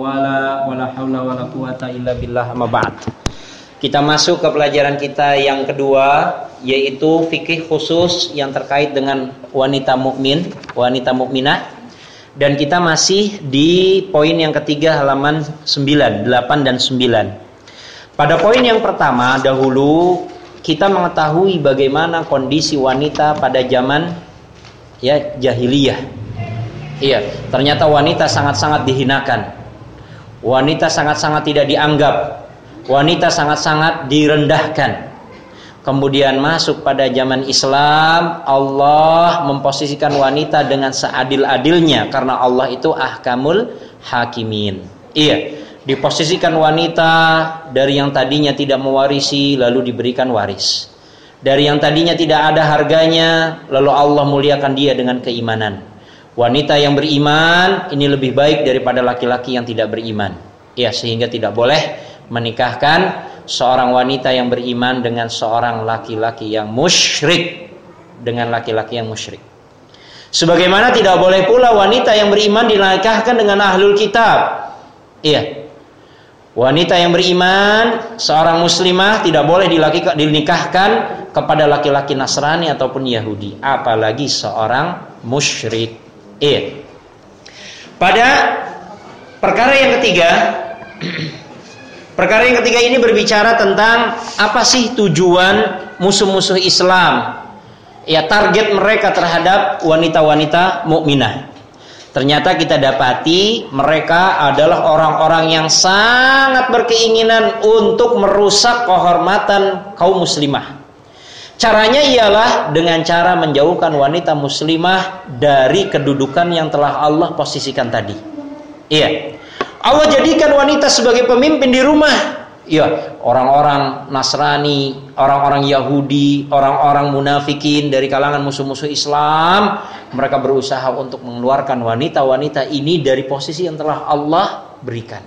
wala wala haula wala quwata illa billah amma ba'd. Kita masuk ke pelajaran kita yang kedua yaitu fikih khusus yang terkait dengan wanita mukmin, wanita mukminah. Dan kita masih di poin yang ketiga halaman 9, 8 dan 9. Pada poin yang pertama dahulu kita mengetahui bagaimana kondisi wanita pada zaman ya jahiliyah. Iya, ternyata wanita sangat-sangat dihinakan Wanita sangat-sangat tidak dianggap. Wanita sangat-sangat direndahkan. Kemudian masuk pada zaman Islam, Allah memposisikan wanita dengan seadil-adilnya karena Allah itu ahkamul hakimin. Iya, diposisikan wanita dari yang tadinya tidak mewarisi lalu diberikan waris. Dari yang tadinya tidak ada harganya lalu Allah muliakan dia dengan keimanan. Wanita yang beriman ini lebih baik daripada laki-laki yang tidak beriman. Ya, sehingga tidak boleh menikahkan seorang wanita yang beriman dengan seorang laki-laki yang musyrik dengan laki-laki yang musyrik. Sebagaimana tidak boleh pula wanita yang beriman dinikahkan dengan ahlul kitab. Iya. Wanita yang beriman, seorang muslimah tidak boleh dinikahkan kepada laki-laki Nasrani ataupun Yahudi, apalagi seorang musyrik. Iya. Pada perkara yang ketiga, perkara yang ketiga ini berbicara tentang apa sih tujuan musuh-musuh Islam? Ya target mereka terhadap wanita-wanita mukminah. Ternyata kita dapati mereka adalah orang-orang yang sangat berkeinginan untuk merusak kehormatan kaum muslimah. Caranya ialah dengan cara menjauhkan wanita muslimah dari kedudukan yang telah Allah posisikan tadi. Iya. Allah jadikan wanita sebagai pemimpin di rumah. Iya, orang-orang Nasrani, orang-orang Yahudi, orang-orang munafikin dari kalangan musuh-musuh Islam, mereka berusaha untuk mengeluarkan wanita-wanita ini dari posisi yang telah Allah berikan.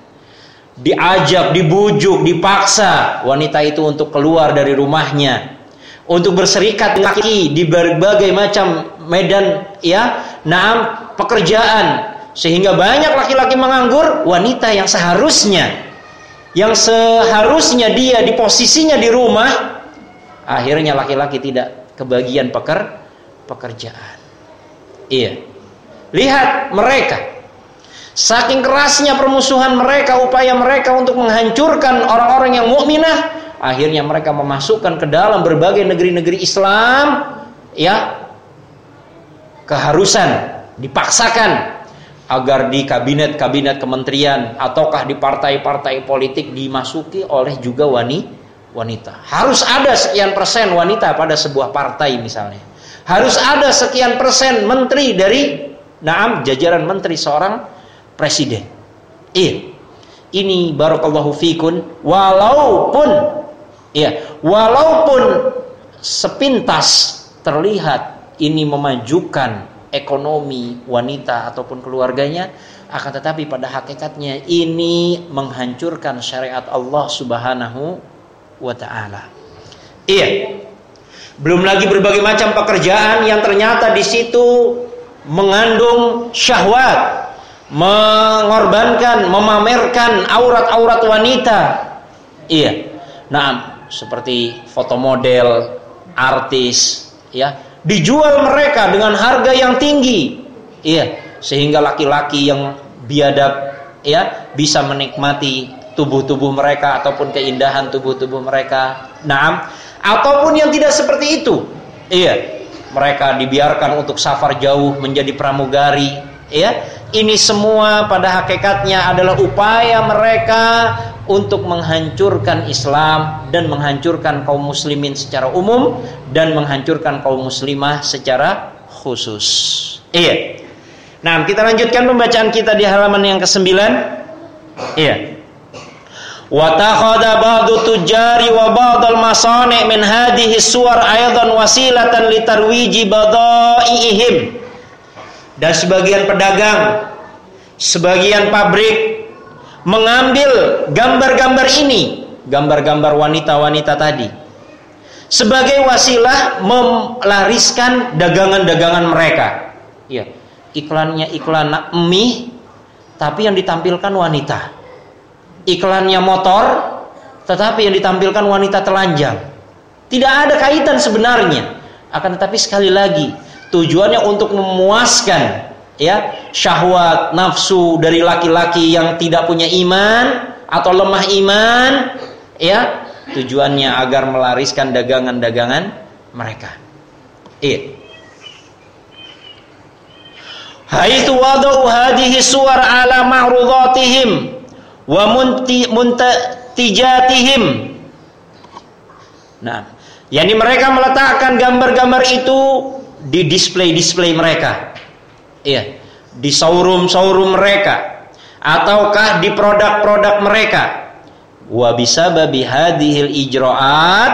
Diajak, dibujuk, dipaksa wanita itu untuk keluar dari rumahnya, untuk berserikat laki di berbagai macam medan ya. Naam pekerjaan. Sehingga banyak laki-laki menganggur wanita yang seharusnya. Yang seharusnya dia di posisinya di rumah akhirnya laki-laki tidak kebagian peker pekerjaan. Iya. Lihat mereka. Saking kerasnya permusuhan mereka upaya mereka untuk menghancurkan orang-orang yang mukminah akhirnya mereka memasukkan ke dalam berbagai negeri-negeri Islam ya keharusan dipaksakan agar di kabinet-kabinet kementerian ataukah di partai-partai politik dimasuki oleh juga wanita. Harus ada sekian persen wanita pada sebuah partai misalnya. Harus ada sekian persen menteri dari naam jajaran menteri seorang presiden. Iya. Ini barakallahu fikun walaupun Ya, walaupun sepintas terlihat ini memajukan ekonomi wanita ataupun keluarganya, akan tetapi pada hakikatnya ini menghancurkan syariat Allah Subhanahu wa taala. Iya. Belum lagi berbagai macam pekerjaan yang ternyata di situ mengandung syahwat, mengorbankan, memamerkan aurat-aurat wanita. Iya. Nah, seperti foto model, artis, ya, dijual mereka dengan harga yang tinggi. Iya, sehingga laki-laki yang biadab ya bisa menikmati tubuh-tubuh mereka ataupun keindahan tubuh-tubuh mereka. Naam, ataupun yang tidak seperti itu. Iya, mereka dibiarkan untuk safar jauh menjadi pramugari, ya. Ini semua pada hakikatnya adalah upaya mereka untuk menghancurkan Islam dan menghancurkan kaum muslimin secara umum dan menghancurkan kaum muslimah secara khusus. Iya. Nah, kita lanjutkan pembacaan kita di halaman yang ke-9. Iya. Wa takhadha ba'du tujari wa ba'dal masani' min hadhihi suwar aidan wasilatan litarwiji badai'ihim. Dan sebagian pedagang, sebagian pabrik mengambil gambar-gambar ini, gambar-gambar wanita-wanita tadi sebagai wasilah melariskan dagangan-dagangan mereka. Ya, iklannya iklan mie tapi yang ditampilkan wanita. Iklannya motor, tetapi yang ditampilkan wanita telanjang. Tidak ada kaitan sebenarnya. Akan tetapi sekali lagi, tujuannya untuk memuaskan ya syahwat nafsu dari laki-laki yang tidak punya iman atau lemah iman ya tujuannya agar melariskan dagangan-dagangan mereka. Iya. Haitsu wada'u hadhihi suwar ala ma'rudatihim wa muntijatihim. Nah, yakni mereka meletakkan gambar-gambar itu di display-display mereka. Iya, di showroom-showroom mereka. Ataukah di produk-produk mereka. Wa bisababi hadhil ijra'at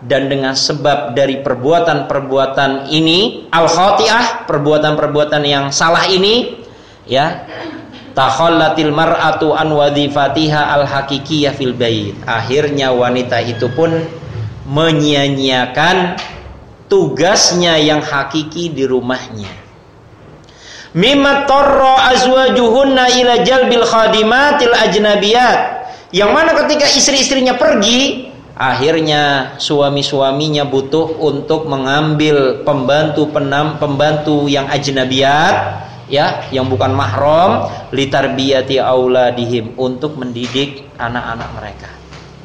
dan dengan sebab dari perbuatan-perbuatan ini al khati'ah perbuatan-perbuatan yang salah ini ya takhallatil mar'atu an wadhifatiha al hakikiyah fil bait. Akhirnya wanita itu pun menyia-nyiakan tugasnya yang hakiki di rumahnya mimma tarra azwajuhunna ila jalbil khadimatil ajnabiyat. Yang mana ketika istri-istrinya pergi akhirnya suami-suaminya butuh untuk mengambil pembantu penam pembantu yang ajnabiyat ya yang bukan mahram litarbiyati auladihim untuk mendidik anak-anak mereka.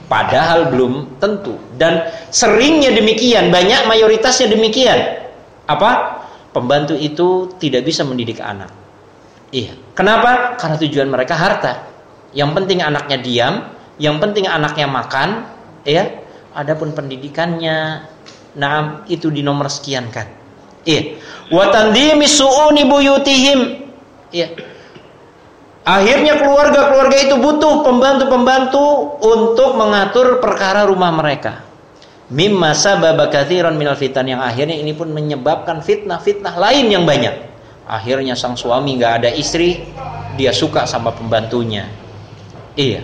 Padahal belum tentu. Dan seringnya demikian banyak mayoritasnya demikian. Apa pembantu itu tidak bisa mendidik anak. Iya. Kenapa? Karena tujuan mereka harta. Yang penting anaknya diam yang penting anaknya makan ya adapun pendidikannya nah itu di nomor sekian kan. Iya. Wa tandimi suuni buyutihim. Iya. Akhirnya keluarga-keluarga itu butuh pembantu-pembantu untuk mengatur perkara rumah mereka mimma sababa katsiran minal fitan yang akhirnya ini pun menyebabkan fitnah-fitnah lain yang banyak akhirnya sang suami nggak ada istri dia suka sama pembantunya iya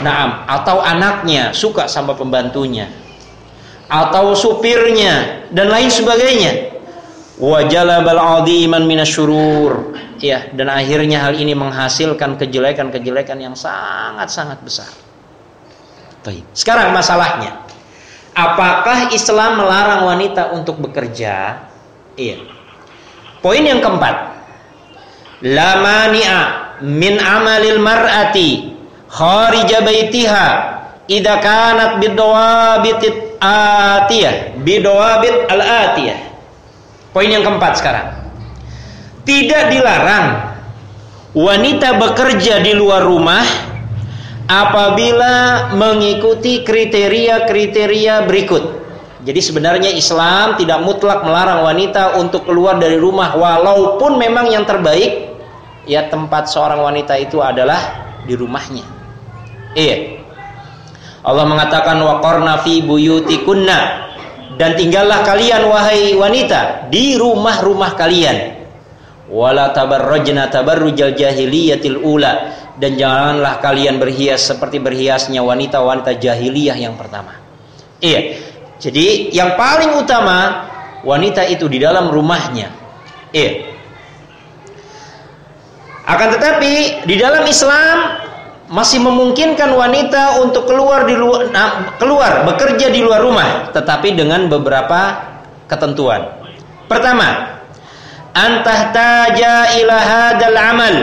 Naam, atau anaknya suka sama pembantunya. Atau supirnya dan lain sebagainya. Wajalabal adiman minasyurur. Ya, dan akhirnya hal ini menghasilkan kejelekan-kejelekan yang sangat-sangat besar. Baik. Sekarang masalahnya, apakah Islam melarang wanita untuk bekerja? Iya. Poin yang keempat, la mani'a min amalil mar'ati kharija baitiha idza kanat bidawabit atiyah bidawabit al atiyah poin yang keempat sekarang tidak dilarang wanita bekerja di luar rumah apabila mengikuti kriteria-kriteria berikut jadi sebenarnya Islam tidak mutlak melarang wanita untuk keluar dari rumah walaupun memang yang terbaik ya tempat seorang wanita itu adalah di rumahnya. Iya. Allah mengatakan waqarna fi buyutikunna dan tinggallah kalian wahai wanita di rumah-rumah kalian. Wala tabarrajna tabarrujal jahiliyatil ula dan janganlah kalian berhias seperti berhiasnya wanita-wanita jahiliyah yang pertama. Iya. Jadi yang paling utama wanita itu di dalam rumahnya. Iya. Akan tetapi di dalam Islam masih memungkinkan wanita untuk keluar di luar keluar bekerja di luar rumah tetapi dengan beberapa ketentuan. Pertama, antahtaja ila hadal amal.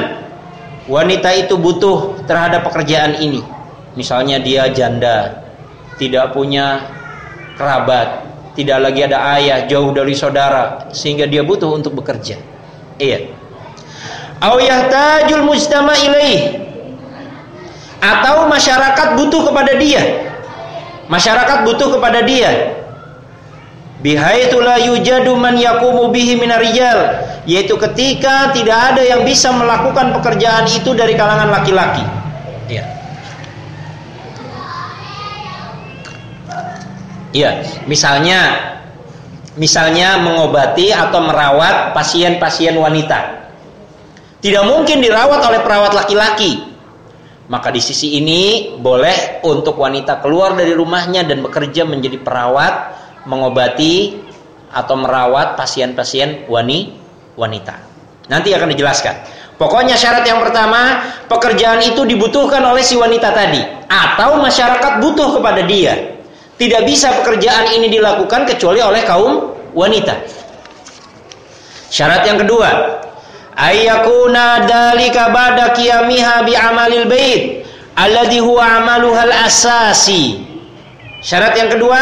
Wanita itu butuh terhadap pekerjaan ini. Misalnya dia janda, tidak punya kerabat, tidak lagi ada ayah, jauh dari saudara sehingga dia butuh untuk bekerja. Iya. Au yahtajul mujtama ilaih atau masyarakat butuh kepada dia masyarakat butuh kepada dia bihaitsu la yujadu man yaqumu bihi minarijal. Yaitu ketika tidak ada yang bisa melakukan pekerjaan itu dari kalangan laki-laki. Ya ya misalnya misalnya mengobati atau merawat pasien-pasien wanita. Tidak mungkin dirawat oleh perawat laki-laki. Maka di sisi ini boleh untuk wanita keluar dari rumahnya dan bekerja menjadi perawat, mengobati atau merawat pasien-pasien wani wanita. Nanti akan dijelaskan. Pokoknya syarat yang pertama, pekerjaan itu dibutuhkan oleh si wanita tadi atau masyarakat butuh kepada dia. Tidak bisa pekerjaan ini dilakukan kecuali oleh kaum wanita. Syarat yang kedua, ayyakuna dalika ba'da qiyamiha bi amalil bait alladhi huwa amaluhal asasi. Syarat yang kedua,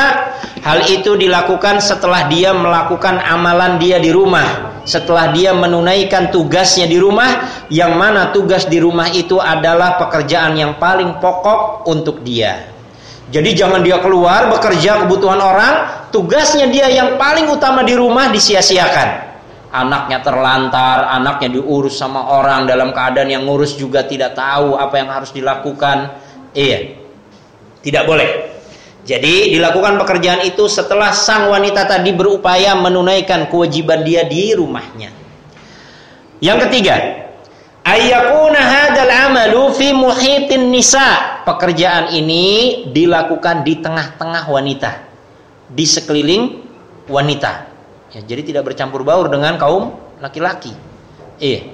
hal itu dilakukan setelah dia melakukan amalan dia di rumah, setelah dia menunaikan tugasnya di rumah, yang mana tugas di rumah itu adalah pekerjaan yang paling pokok untuk dia. Jadi jangan dia keluar bekerja kebutuhan orang, tugasnya dia yang paling utama di rumah disia-siakan anaknya terlantar, anaknya diurus sama orang dalam keadaan yang ngurus juga tidak tahu apa yang harus dilakukan. Iya. Tidak boleh. Jadi dilakukan pekerjaan itu setelah sang wanita tadi berupaya menunaikan kewajiban dia di rumahnya. Yang ketiga, ayyakuna hadzal amalu fi muhitin nisa. Pekerjaan ini dilakukan di tengah-tengah wanita, di sekeliling wanita. Ya, jadi tidak bercampur baur dengan kaum laki-laki. Iya.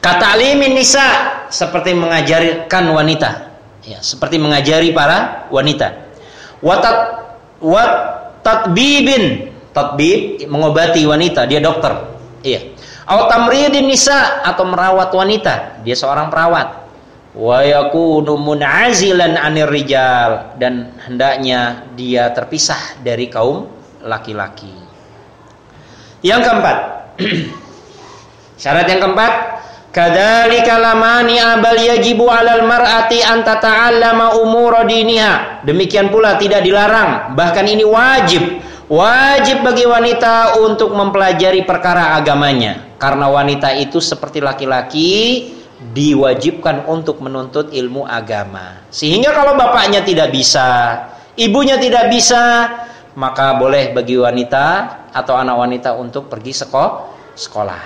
Kata alimin nisa seperti mengajarkan wanita. Ya, seperti mengajari para wanita. Watat wat tatbibin tatbib mengobati wanita, dia dokter. Iya. Au tamridin nisa atau merawat wanita, dia seorang perawat wa yakunu mun'azilan 'anir rijal dan hendaknya dia terpisah dari kaum laki-laki. Yang keempat. syarat yang keempat, kadzalika lamani abal yajibu 'alal mar'ati an tata'allama umura diniha. Demikian pula tidak dilarang, bahkan ini wajib wajib bagi wanita untuk mempelajari perkara agamanya karena wanita itu seperti laki-laki diwajibkan untuk menuntut ilmu agama. Sehingga kalau bapaknya tidak bisa, ibunya tidak bisa, maka boleh bagi wanita atau anak wanita untuk pergi sekolah. sekolah.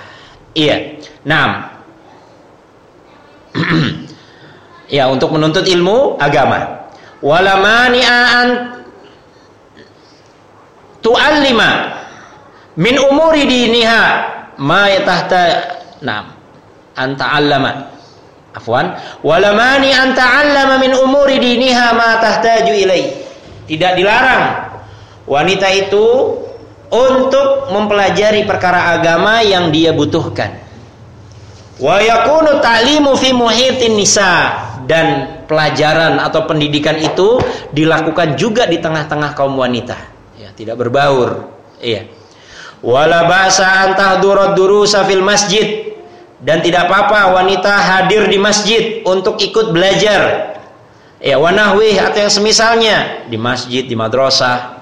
Iya. Nah, ya untuk menuntut ilmu agama. Walamani'a an tu'allima min umuri diniha ma yatahta Nah, anta'allama afwan. Walamani anta'allama min umuri diniha ma tahtaju ilai. Tidak dilarang wanita itu untuk mempelajari perkara agama yang dia butuhkan wa yakunu ta'limu fi muhitin nisa. Dan pelajaran atau pendidikan itu dilakukan juga di tengah-tengah kaum wanita. Ya tidak berbaur. Iya. Wala ba'sa an tahdurad durusa fil masjid. Dan tidak apa-apa wanita hadir di masjid untuk ikut belajar. Ya wanahwih atau yang semisalnya di masjid di madrasah.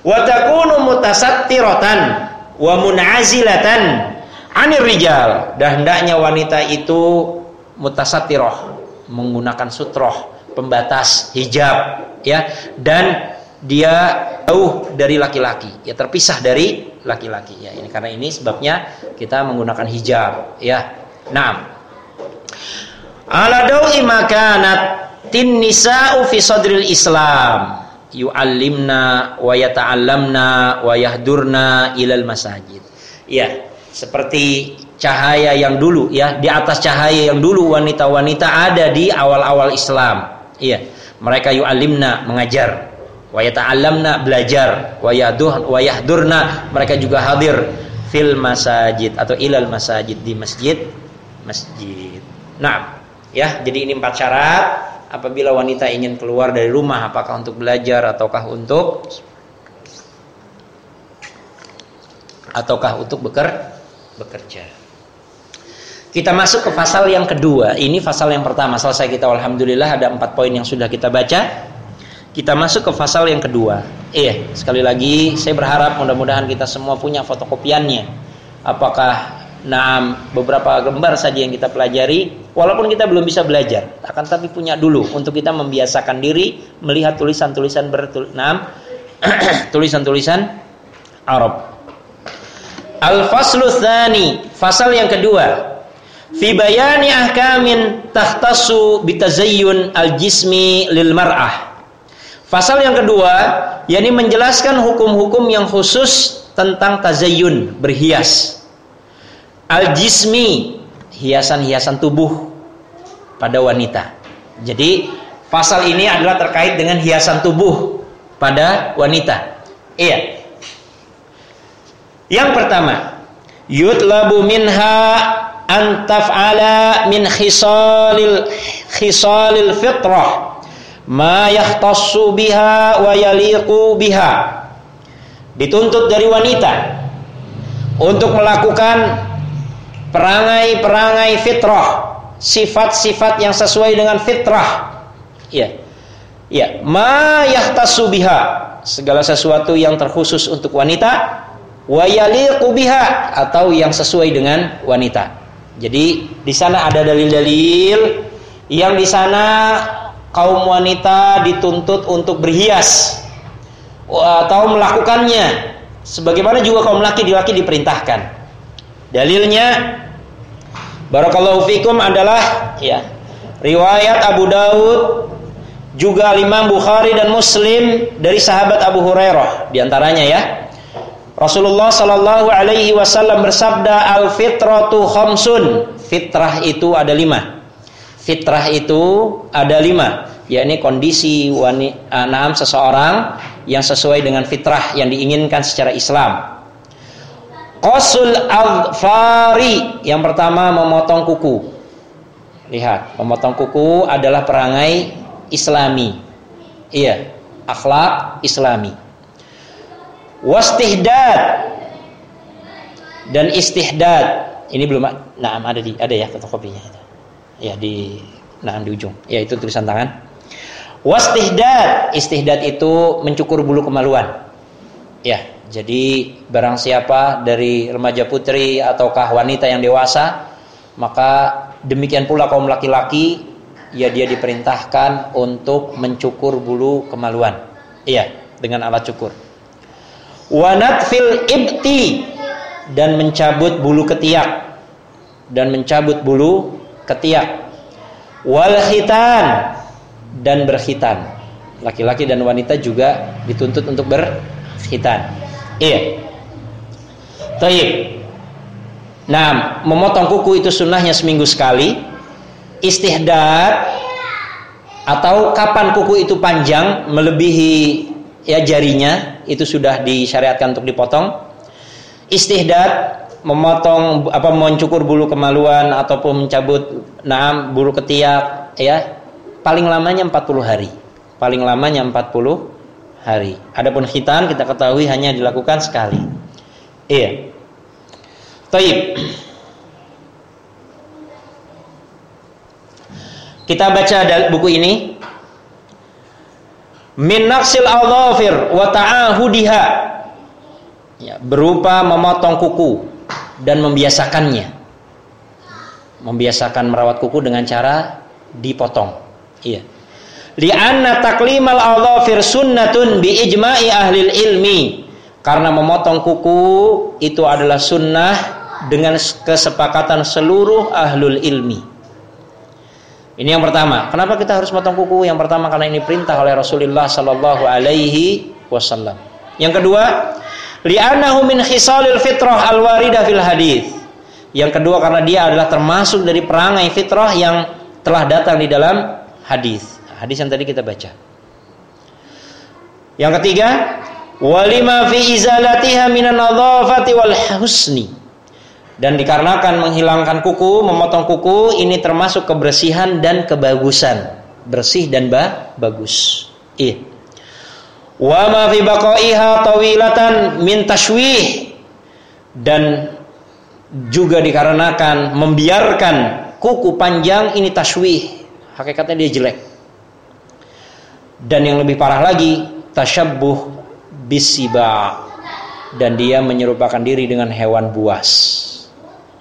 Wa takunu mutasattiratan wa munazilatan anir rijal. Dan hendaknya wanita itu mutasattiroh menggunakan sutroh pembatas hijab ya. Dan dia jauh dari laki-laki. Ya terpisah dari laki-laki ya. Ini karena ini sebabnya kita menggunakan hijab ya. Nah ala dawi makanat tin nisa'u fi sadril islam. Yu'allimna wa yata'allamna wa yahdurna ilal masajid. Ya seperti cahaya yang dulu ya. Di atas cahaya yang dulu wanita-wanita ada di awal-awal Islam. Iya. Mereka yu'allimna mengajar. Wa yata'allamna belajar. Wa yaduh wa yahdurna mereka juga hadir. Fil masajid atau ilal masajid di masjid. Masjid. Nah, ya, jadi ini empat syarat. Apabila wanita ingin keluar dari rumah apakah untuk belajar ataukah untuk ataukah untuk beker, bekerja. Kita masuk ke pasal yang kedua. Ini pasal yang pertama. Selesai kita alhamdulillah ada empat poin yang sudah kita baca. Kita masuk ke pasal yang kedua. Iya, sekali lagi saya berharap mudah-mudahan kita semua punya fotokopiannya. Apakah nah beberapa lembar saja yang kita pelajari walaupun kita belum bisa belajar akan tapi punya dulu untuk kita membiasakan diri melihat tulisan-tulisan bertul tulisan-tulisan Arab. Al-faslu tsani, fasal yang kedua. Fi bayani ahkamin tahtassu bitazayyun al-jismi lil mar'ah. Pasal yang kedua, yakni menjelaskan hukum-hukum yang khusus tentang tazayyun, berhias. Al-jismi, hiasan-hiasan tubuh pada wanita. Jadi pasal ini adalah terkait dengan hiasan tubuh pada wanita. Iya. Yang pertama, yutlabu minha an taf'ala min khisalil khisalil fitrah ma yahtassu biha wa yaliqu biha. Dituntut dari wanita untuk melakukan perangai-perangai fitrah, sifat-sifat yang sesuai dengan fitrah. Ya. Ya, ma yahtassu biha, segala sesuatu yang terkhusus untuk wanita wa atau yang sesuai dengan wanita. Jadi di sana ada dalil-dalil yang di sana kaum wanita dituntut untuk berhias atau melakukannya sebagaimana juga kaum laki-laki diperintahkan. Dalilnya Barakallahu fikum adalah ya riwayat Abu Daud juga Imam Bukhari dan Muslim dari sahabat Abu Hurairah di antaranya ya. Rasulullah Shallallahu alaihi wasallam bersabda al fitratu khamsun. Fitrah itu ada lima. Fitrah itu ada lima, yakni kondisi anam seseorang yang sesuai dengan fitrah yang diinginkan secara Islam. Qasul al-fari yang pertama memotong kuku. Lihat, memotong kuku adalah perangai Islami. Iya, akhlak Islami. Wastihdad dan istihdad. Ini belum nah ada di ada ya fotokopinya Ya di nah di ujung. Ya itu tulisan tangan. Wastihdad, istihdad itu mencukur bulu kemaluan. Ya, jadi barang siapa dari remaja putri ataukah wanita yang dewasa, maka demikian pula kaum laki-laki ya dia diperintahkan untuk mencukur bulu kemaluan. Iya, dengan alat cukur. Wanat fil ibti dan mencabut bulu ketiak dan mencabut bulu ketiak. Wal khitan dan berkhitan. Laki-laki dan wanita juga dituntut untuk berkhitan. Iya. Taib. Nah, memotong kuku itu sunnahnya seminggu sekali. Istihdad atau kapan kuku itu panjang melebihi ya jarinya itu sudah disyariatkan untuk dipotong. Istihdad memotong apa mencukur bulu kemaluan ataupun mencabut naam bulu ketiak ya paling lamanya 40 hari. Paling lamanya 40 hari. Adapun khitan kita ketahui hanya dilakukan sekali. Iya. Taib. Kita baca buku ini. Min naqsil adhafir wa ta'ahudiha. Ya, berupa memotong kuku dan membiasakannya. Membiasakan merawat kuku dengan cara dipotong. Iya. Lianna taklimal adhafir sunnatun bi ijma'i ahli ilmi. Karena memotong kuku itu adalah sunnah dengan kesepakatan seluruh ahlul ilmi. Ini yang pertama. Kenapa kita harus potong kuku? Yang pertama karena ini perintah oleh Rasulullah sallallahu alaihi wasallam. Yang kedua, li'annahu min khisalil fitrah al-waridah fil hadis. Yang kedua karena dia adalah termasuk dari perangai fitrah yang telah datang di dalam hadis. Hadis yang tadi kita baca. Yang ketiga, walima fi izalatiha minan nadhafati wal husni. Dan dikarenakan menghilangkan kuku, memotong kuku ini termasuk kebersihan dan kebagusan. Bersih dan ba bagus. Iya. Wa ma fi baqaiha tawilatan min tashwih dan juga dikarenakan membiarkan kuku panjang ini tashwih. Hakikatnya dia jelek dan yang lebih parah lagi tasyabbuh bisiba dan dia menyerupakan diri dengan hewan buas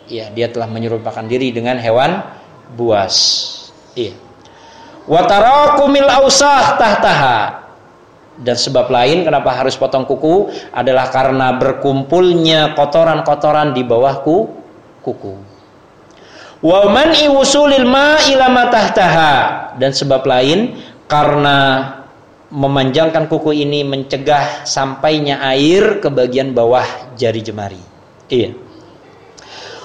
ya dia telah menyerupakan diri dengan hewan buas. Iya. Watarakumil ausah tahtaha. Dan sebab lain kenapa harus potong kuku adalah karena berkumpulnya kotoran-kotoran di bawah kuku. Wa man'i wusulil ila tahtaha. Dan sebab lain karena memanjangkan kuku ini mencegah sampainya air ke bagian bawah jari jemari. Iya.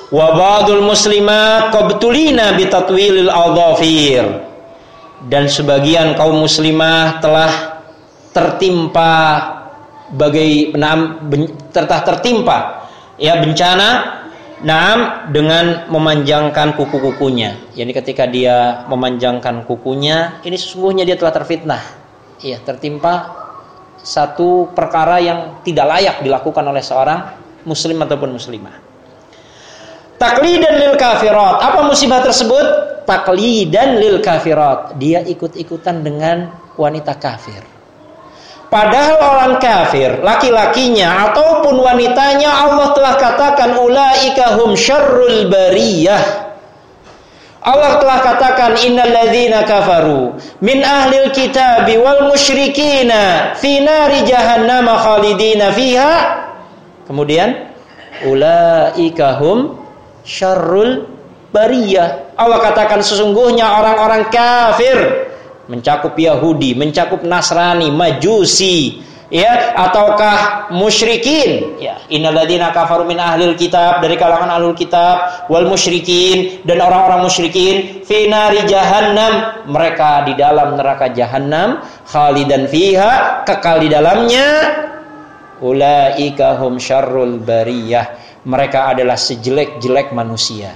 Wa ba'dul muslimat qabtulina bitatwilil adhafir. Dan sebagian kaum muslimah telah tertimpa bagai tertah tertimpa ya bencana Naam dengan memanjangkan kuku-kukunya. Yani ketika dia memanjangkan kukunya, ini sesungguhnya dia telah terfitnah. Iya, tertimpa satu perkara yang tidak layak dilakukan oleh seorang muslim ataupun muslimah. Taklidan lil kafirat. Apa musibah tersebut? Taklidan lil kafirat. Dia ikut-ikutan dengan wanita kafir. Padahal orang kafir, laki-lakinya ataupun wanitanya Allah telah katakan ulaika hum syarrul bariyah. Allah telah katakan innalladzina kafaru min ahlil kitabi wal musyrikina fi nari jahannam khalidina fiha. Kemudian ulaika hum syarrul bariyah. Allah katakan sesungguhnya orang-orang kafir mencakup Yahudi, mencakup Nasrani, Majusi, ya ataukah musyrikin? Ya innalladzina kafaru min ahlil kitab dari kalangan ahlul kitab wal musyrikin dan orang-orang musyrikin fi nari jahannam mereka di dalam neraka jahannam khalidan fiha kekal di dalamnya. Ulaika hum syarrul bariyah mereka adalah sejelek-jelek manusia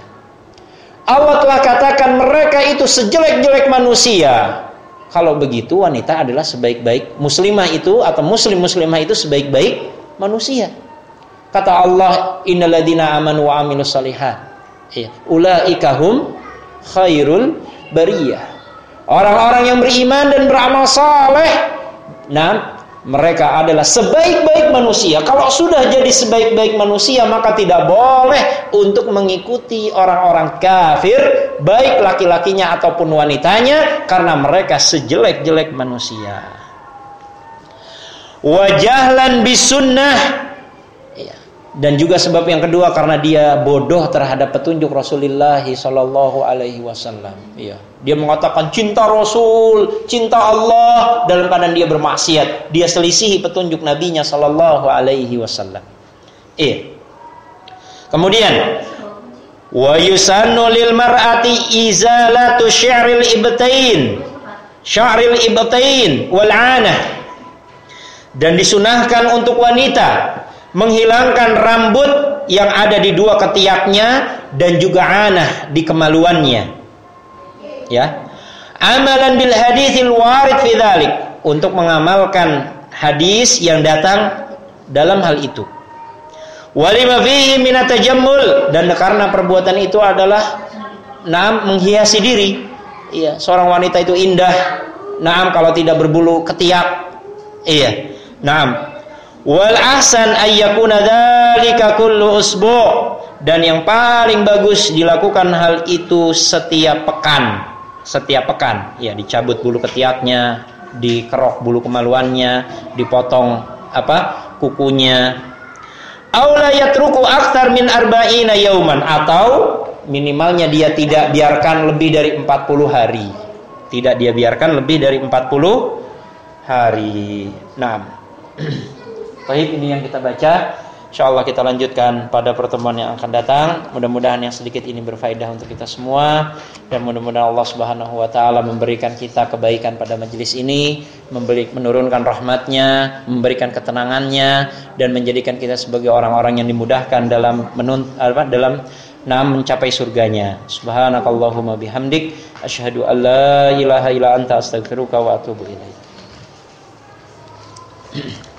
Allah telah katakan mereka itu sejelek-jelek manusia kalau begitu wanita adalah sebaik-baik muslimah itu atau muslim muslimah itu sebaik-baik manusia. Kata Allah, "Innalladzina amanu wa amilus solihat." Ya, ulaika hum khairul bariyah. Orang-orang yang beriman dan beramal saleh, nah mereka adalah sebaik-baik manusia. Kalau sudah jadi sebaik-baik manusia, maka tidak boleh untuk mengikuti orang-orang kafir, baik laki-lakinya ataupun wanitanya, karena mereka sejelek-jelek manusia. Wajahlan bisunnah dan juga sebab yang kedua karena dia bodoh terhadap petunjuk Rasulullah Shallallahu Alaihi Wasallam. Iya, dia mengatakan cinta Rasul, cinta Allah dalam keadaan dia bermaksiat. Dia selisihi petunjuk Nabi-Nya Shallallahu Alaihi Wasallam. Iya. Kemudian wa yusannu lil mar'ati izalatu sya'ril ibtain sya'ril ibtain wal anah dan disunahkan untuk wanita menghilangkan rambut yang ada di dua ketiaknya dan juga anah di kemaluannya. Ya. Amalan bil haditsil warid fi dhalik untuk mengamalkan hadis yang datang dalam hal itu. Walima fihi minatajammul dan karena perbuatan itu adalah naam menghiasi diri. Iya, seorang wanita itu indah. Naam kalau tidak berbulu ketiak. Iya. Naam, Wal ahsan ayyakuna dzalika kullu usbu' dan yang paling bagus dilakukan hal itu setiap pekan. Setiap pekan, ya dicabut bulu ketiaknya, dikerok bulu kemaluannya, dipotong apa? kukunya. Aula yatruku aktar min arba'ina yauman atau minimalnya dia tidak biarkan lebih dari 40 hari. Tidak dia biarkan lebih dari 40 hari. Nah, Baik, ini yang kita baca. Insya Allah kita lanjutkan pada pertemuan yang akan datang. Mudah-mudahan yang sedikit ini berfaedah untuk kita semua dan mudah-mudahan Allah Subhanahu wa taala memberikan kita kebaikan pada majelis ini, memberi menurunkan rahmatnya, memberikan ketenangannya dan menjadikan kita sebagai orang-orang yang dimudahkan dalam menun apa dalam nam mencapai surganya. Subhanakallahumma bihamdik asyhadu an la ilaha illa anta astaghfiruka wa atubu ilaik.